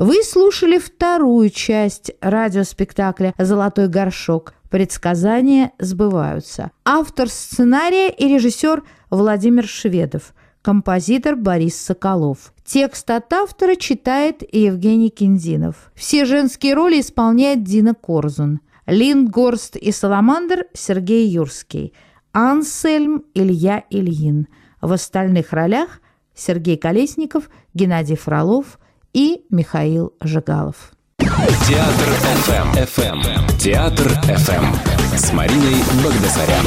Вы слушали вторую часть радиоспектакля «Золотой горшок». Предсказания сбываются. Автор сценария и режиссер Владимир Шведов. Композитор Борис Соколов. Текст от автора читает Евгений Кинзинов. Все женские роли исполняет Дина Корзун. Линдгорст и Саламандр Сергей Юрский. Ансельм Илья Ильин. В остальных ролях Сергей Колесников, Геннадий Фролов и Михаил Жигалов. Театр ФМ. ФМ. Театр ФМ. С Мариной Багдасарян.